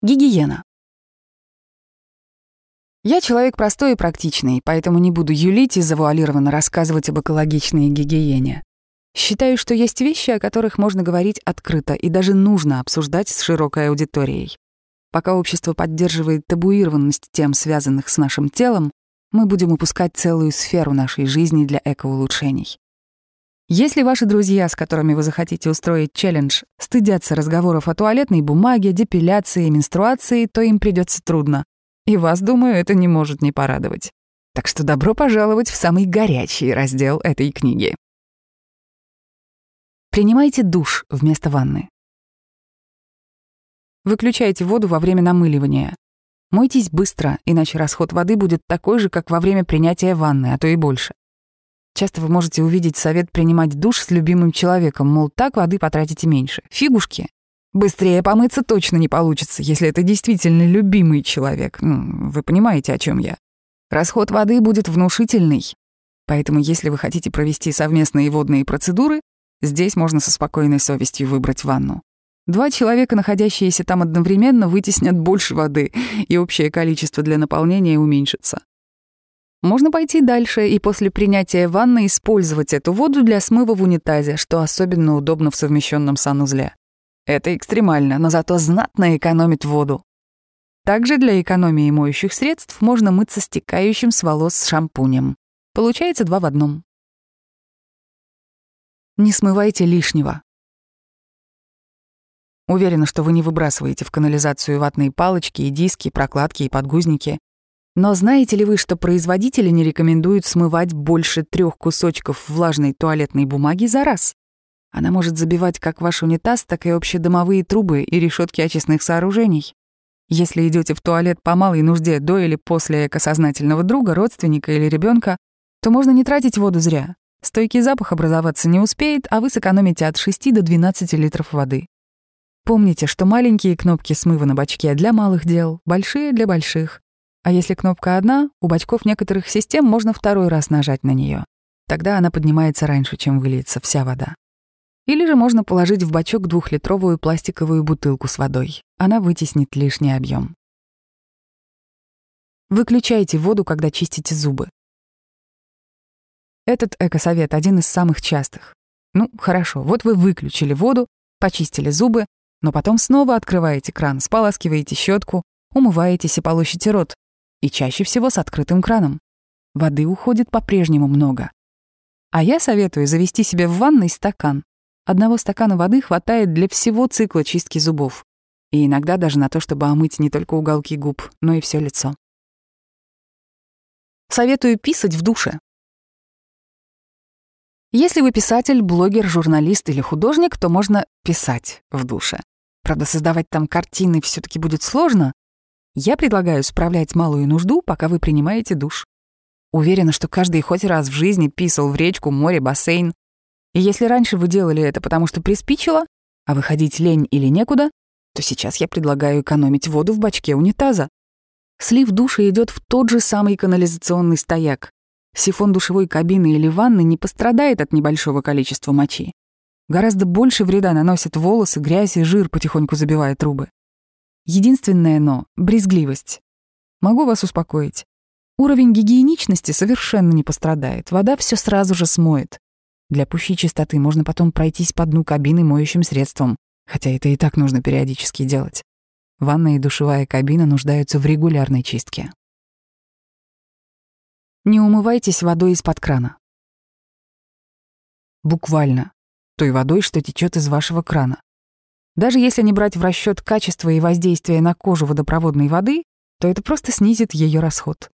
Гигиена. Я человек простой и практичный, поэтому не буду юлить и завуалированно рассказывать об экологичной гигиене. Считаю, что есть вещи, о которых можно говорить открыто и даже нужно обсуждать с широкой аудиторией. Пока общество поддерживает табуированность тем, связанных с нашим телом, мы будем упускать целую сферу нашей жизни для экоулучшений. Если ваши друзья, с которыми вы захотите устроить челлендж, стыдятся разговоров о туалетной бумаге, депиляции, и менструации, то им придется трудно. И вас, думаю, это не может не порадовать. Так что добро пожаловать в самый горячий раздел этой книги. Принимайте душ вместо ванны. Выключайте воду во время намыливания. Мойтесь быстро, иначе расход воды будет такой же, как во время принятия ванны, а то и больше. Часто вы можете увидеть совет принимать душ с любимым человеком, мол, так воды потратите меньше. Фигушки. Быстрее помыться точно не получится, если это действительно любимый человек. Ну, вы понимаете, о чем я. Расход воды будет внушительный. Поэтому, если вы хотите провести совместные водные процедуры, здесь можно со спокойной совестью выбрать ванну. Два человека, находящиеся там одновременно, вытеснят больше воды, и общее количество для наполнения уменьшится. Можно пойти дальше и после принятия ванны использовать эту воду для смыва в унитазе, что особенно удобно в совмещенном санузле. Это экстремально, но зато знатно экономит воду. Также для экономии моющих средств можно мыться стекающим с волос шампунем. Получается два в одном. Не смывайте лишнего. Уверена, что вы не выбрасываете в канализацию ватные палочки и диски, прокладки и подгузники. Но знаете ли вы, что производители не рекомендуют смывать больше трех кусочков влажной туалетной бумаги за раз? Она может забивать как ваш унитаз, так и общедомовые трубы и решетки очистных сооружений. Если идете в туалет по малой нужде до или после экосознательного друга, родственника или ребенка, то можно не тратить воду зря. Стойкий запах образоваться не успеет, а вы сэкономите от 6 до 12 литров воды. Помните, что маленькие кнопки смыва на бачке для малых дел, большие для больших. А если кнопка одна, у бачков некоторых систем можно второй раз нажать на нее. Тогда она поднимается раньше, чем выльется вся вода. Или же можно положить в бачок двухлитровую пластиковую бутылку с водой. Она вытеснит лишний объем. Выключайте воду, когда чистите зубы. Этот экосовет один из самых частых. Ну, хорошо, вот вы выключили воду, почистили зубы, но потом снова открываете кран, споласкиваете щетку, умываетесь и полощете рот и чаще всего с открытым краном. Воды уходит по-прежнему много. А я советую завести себе в ванной стакан. Одного стакана воды хватает для всего цикла чистки зубов. И иногда даже на то, чтобы омыть не только уголки губ, но и все лицо. Советую писать в душе. Если вы писатель, блогер, журналист или художник, то можно писать в душе. Правда, создавать там картины все таки будет сложно, я предлагаю справлять малую нужду, пока вы принимаете душ. Уверена, что каждый хоть раз в жизни писал в речку, море, бассейн. И если раньше вы делали это потому, что приспичило, а выходить лень или некуда, то сейчас я предлагаю экономить воду в бачке унитаза. Слив душа идет в тот же самый канализационный стояк. Сифон душевой кабины или ванны не пострадает от небольшого количества мочи. Гораздо больше вреда наносят волосы, грязь и жир потихоньку забивая трубы. Единственное «но» — брезгливость. Могу вас успокоить. Уровень гигиеничности совершенно не пострадает. Вода все сразу же смоет. Для пущей чистоты можно потом пройтись по дну кабины моющим средством, хотя это и так нужно периодически делать. Ванная и душевая кабина нуждаются в регулярной чистке. Не умывайтесь водой из-под крана. Буквально. Той водой, что течет из вашего крана. Даже если не брать в расчет качество и воздействие на кожу водопроводной воды, то это просто снизит ее расход.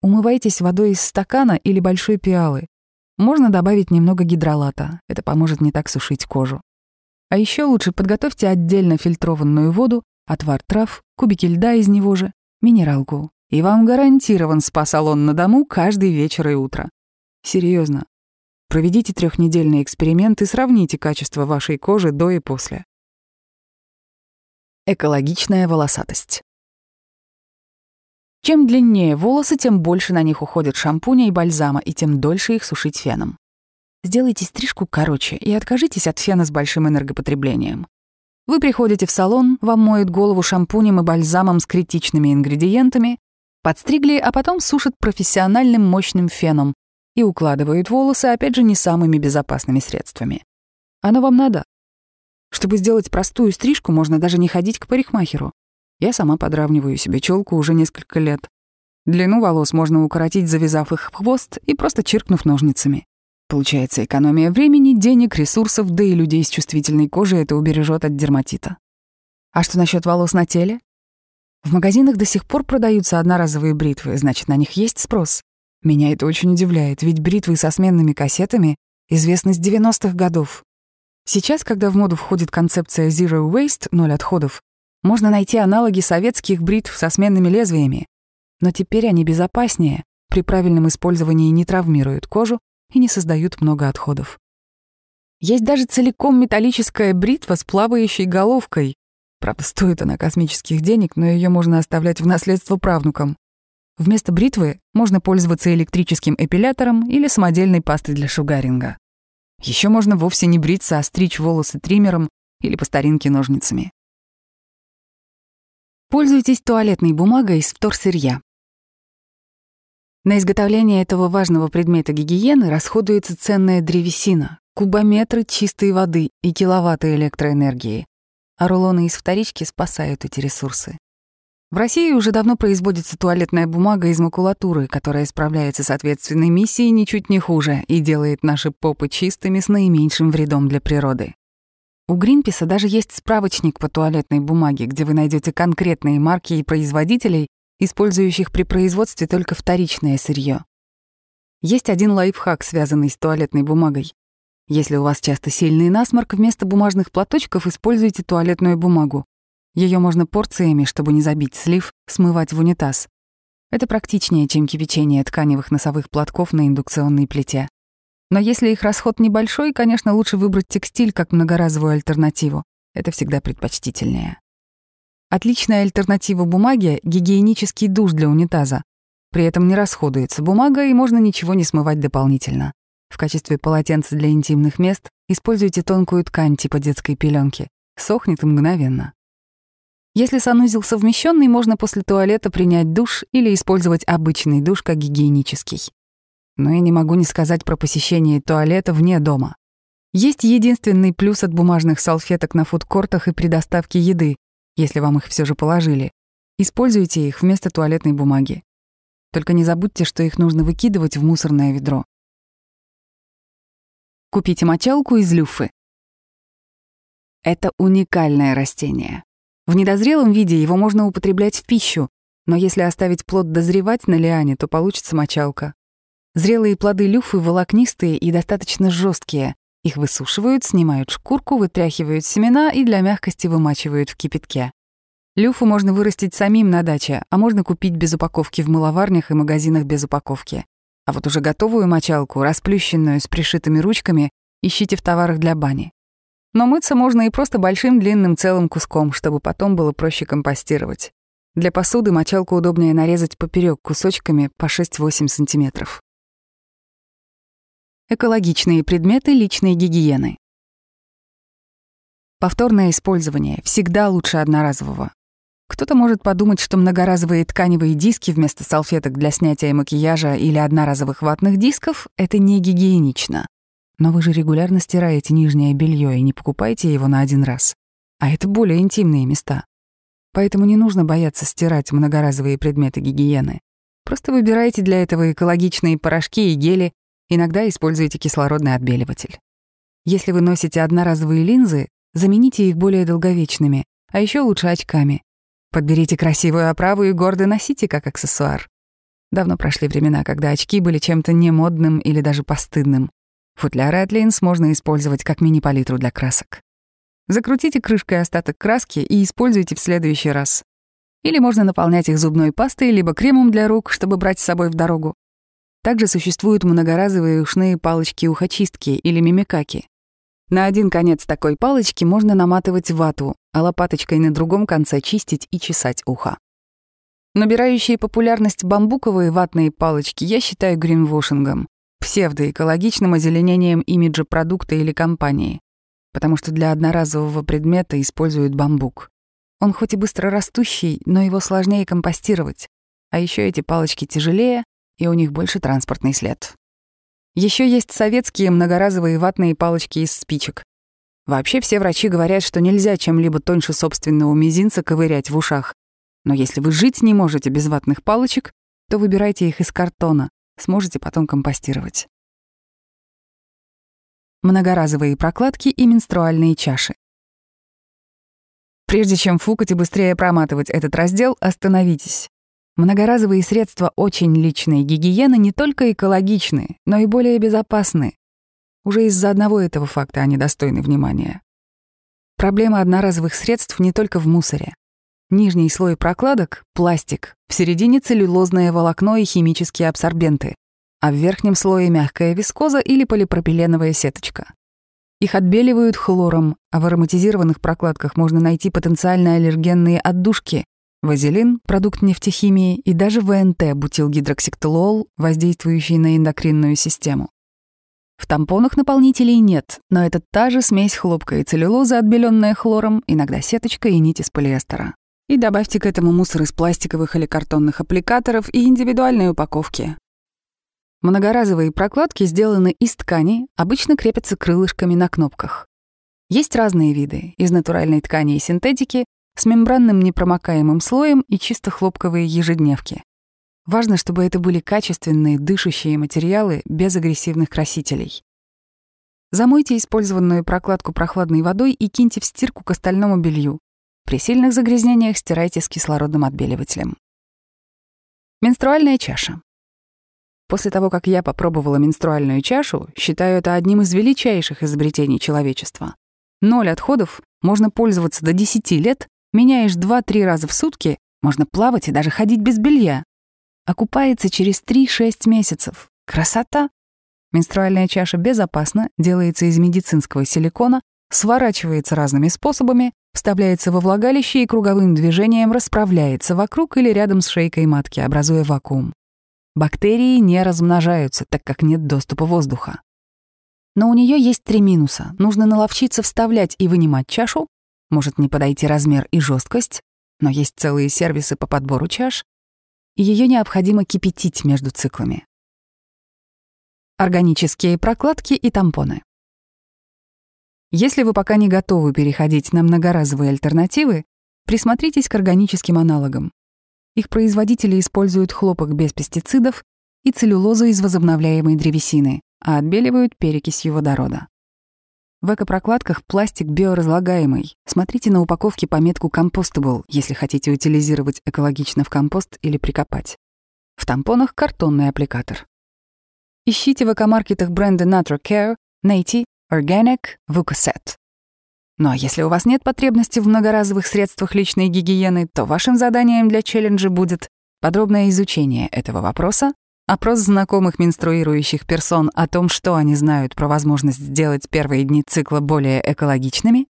Умывайтесь водой из стакана или большой пиалы. Можно добавить немного гидролата, это поможет не так сушить кожу. А еще лучше подготовьте отдельно фильтрованную воду, отвар трав, кубики льда из него же, минералку. И вам гарантирован спа-салон на дому каждый вечер и утро. Серьезно. Проведите трехнедельный эксперимент и сравните качество вашей кожи до и после. Экологичная волосатость. Чем длиннее волосы, тем больше на них уходит шампуня и бальзама, и тем дольше их сушить феном. Сделайте стрижку короче и откажитесь от фена с большим энергопотреблением. Вы приходите в салон, вам моют голову шампунем и бальзамом с критичными ингредиентами, подстригли, а потом сушат профессиональным мощным феном и укладывают волосы, опять же, не самыми безопасными средствами. Оно вам надо. Чтобы сделать простую стрижку, можно даже не ходить к парикмахеру. Я сама подравниваю себе челку уже несколько лет. Длину волос можно укоротить, завязав их в хвост и просто чиркнув ножницами. Получается экономия времени, денег, ресурсов, да и людей с чувствительной кожей это убережет от дерматита. А что насчет волос на теле? В магазинах до сих пор продаются одноразовые бритвы, значит, на них есть спрос. Меня это очень удивляет, ведь бритвы со сменными кассетами известны с 90-х годов. Сейчас, когда в моду входит концепция Zero Waste, ноль отходов, можно найти аналоги советских бритв со сменными лезвиями. Но теперь они безопаснее, при правильном использовании не травмируют кожу и не создают много отходов. Есть даже целиком металлическая бритва с плавающей головкой. Правда, стоит она космических денег, но ее можно оставлять в наследство правнукам. Вместо бритвы можно пользоваться электрическим эпилятором или самодельной пастой для шугаринга. Еще можно вовсе не бриться, а стричь волосы триммером или по старинке ножницами. Пользуйтесь туалетной бумагой из вторсырья. На изготовление этого важного предмета гигиены расходуется ценная древесина, кубометры чистой воды и киловатты электроэнергии. А рулоны из вторички спасают эти ресурсы. В В России уже давно производится туалетная бумага из макулатуры, которая справляется с ответственной миссией ничуть не хуже и делает наши попы чистыми с наименьшим вредом для природы. У Гринписа даже есть справочник по туалетной бумаге, где вы найдете конкретные марки и производителей, использующих при производстве только вторичное сырье. Есть один лайфхак, связанный с туалетной бумагой. Если у вас часто сильный насморк, вместо бумажных платочков используйте туалетную бумагу. Ее можно порциями, чтобы не забить слив, смывать в унитаз. Это практичнее, чем кипячение тканевых носовых платков на индукционной плите. Но если их расход небольшой, конечно, лучше выбрать текстиль как многоразовую альтернативу. Это всегда предпочтительнее. Отличная альтернатива бумаге — гигиенический душ для унитаза. При этом не расходуется бумага, и можно ничего не смывать дополнительно. В качестве полотенца для интимных мест используйте тонкую ткань типа детской пеленки. Сохнет мгновенно. Если санузел совмещенный, можно после туалета принять душ или использовать обычный душ как гигиенический. Но я не могу не сказать про посещение туалета вне дома. Есть единственный плюс от бумажных салфеток на фудкортах и при доставке еды, если вам их все же положили. Используйте их вместо туалетной бумаги. Только не забудьте, что их нужно выкидывать в мусорное ведро. Купите мочалку из люфы. Это уникальное растение. В недозрелом виде его можно употреблять в пищу, но если оставить плод дозревать на лиане, то получится мочалка. Зрелые плоды люфы волокнистые и достаточно жесткие. Их высушивают, снимают шкурку, вытряхивают семена и для мягкости вымачивают в кипятке. Люфу можно вырастить самим на даче, а можно купить без упаковки в мыловарнях и магазинах без упаковки. А вот уже готовую мочалку, расплющенную с пришитыми ручками, ищите в товарах для бани. Но мыться можно и просто большим длинным целым куском, чтобы потом было проще компостировать. Для посуды мочалку удобнее нарезать поперек кусочками по 6-8 сантиметров. Экологичные предметы личной гигиены. Повторное использование всегда лучше одноразового. Кто-то может подумать, что многоразовые тканевые диски вместо салфеток для снятия макияжа или одноразовых ватных дисков — это не гигиенично но вы же регулярно стираете нижнее белье и не покупаете его на один раз. А это более интимные места. Поэтому не нужно бояться стирать многоразовые предметы гигиены. Просто выбирайте для этого экологичные порошки и гели, иногда используйте кислородный отбеливатель. Если вы носите одноразовые линзы, замените их более долговечными, а еще лучше очками. Подберите красивую оправу и гордо носите как аксессуар. Давно прошли времена, когда очки были чем-то немодным или даже постыдным. Футляра от линз можно использовать как мини-палитру для красок. Закрутите крышкой остаток краски и используйте в следующий раз. Или можно наполнять их зубной пастой либо кремом для рук, чтобы брать с собой в дорогу. Также существуют многоразовые ушные палочки-ухочистки или мимикаки. На один конец такой палочки можно наматывать вату, а лопаточкой на другом конце чистить и чесать ухо. Набирающие популярность бамбуковые ватные палочки я считаю гринвошингом псевдоэкологичным озеленением имиджа продукта или компании, потому что для одноразового предмета используют бамбук. Он хоть и быстро растущий, но его сложнее компостировать. А еще эти палочки тяжелее, и у них больше транспортный след. Еще есть советские многоразовые ватные палочки из спичек. Вообще все врачи говорят, что нельзя чем-либо тоньше собственного мизинца ковырять в ушах. Но если вы жить не можете без ватных палочек, то выбирайте их из картона, сможете потом компостировать. Многоразовые прокладки и менструальные чаши. Прежде чем фукать и быстрее проматывать этот раздел, остановитесь. Многоразовые средства очень личной гигиены не только экологичны, но и более безопасны. Уже из-за одного этого факта они достойны внимания. Проблема одноразовых средств не только в мусоре. Нижний слой прокладок — пластик, в середине целлюлозное волокно и химические абсорбенты, а в верхнем слое мягкая вискоза или полипропиленовая сеточка. Их отбеливают хлором, а в ароматизированных прокладках можно найти потенциально аллергенные отдушки, вазелин, продукт нефтехимии, и даже ВНТ, бутилгидроксиктолол, воздействующий на эндокринную систему. В тампонах наполнителей нет, но это та же смесь хлопка и целлюлозы, отбеленная хлором, иногда сеточка и нить из полиэстера. И добавьте к этому мусор из пластиковых или картонных аппликаторов и индивидуальной упаковки. Многоразовые прокладки сделаны из ткани, обычно крепятся крылышками на кнопках. Есть разные виды — из натуральной ткани и синтетики, с мембранным непромокаемым слоем и чисто хлопковые ежедневки. Важно, чтобы это были качественные, дышащие материалы без агрессивных красителей. Замойте использованную прокладку прохладной водой и киньте в стирку к остальному белью. При сильных загрязнениях стирайте с кислородным отбеливателем. Менструальная чаша. После того, как я попробовала менструальную чашу, считаю это одним из величайших изобретений человечества. Ноль отходов, можно пользоваться до 10 лет, меняешь 2-3 раза в сутки, можно плавать и даже ходить без белья. Окупается через 3-6 месяцев. Красота! Менструальная чаша безопасна, делается из медицинского силикона, сворачивается разными способами, Вставляется во влагалище и круговым движением расправляется вокруг или рядом с шейкой матки, образуя вакуум. Бактерии не размножаются, так как нет доступа воздуха. Но у нее есть три минуса. Нужно наловчиться вставлять и вынимать чашу. Может не подойти размер и жесткость, но есть целые сервисы по подбору чаш. и Ее необходимо кипятить между циклами. Органические прокладки и тампоны. Если вы пока не готовы переходить на многоразовые альтернативы, присмотритесь к органическим аналогам. Их производители используют хлопок без пестицидов и целлюлозу из возобновляемой древесины, а отбеливают перекисью водорода. В экопрокладках пластик биоразлагаемый. Смотрите на упаковке пометку «Compostable», если хотите утилизировать экологично в компост или прикопать. В тампонах картонный аппликатор. Ищите в экомаркетах бренда Natura Care, найти Organic Vucosat. Но если у вас нет потребности в многоразовых средствах личной гигиены, то вашим заданием для челленджа будет подробное изучение этого вопроса, опрос знакомых менструирующих персон о том, что они знают про возможность сделать первые дни цикла более экологичными,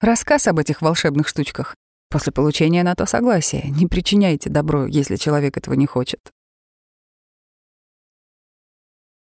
рассказ об этих волшебных штучках. После получения на то согласия не причиняйте добро, если человек этого не хочет.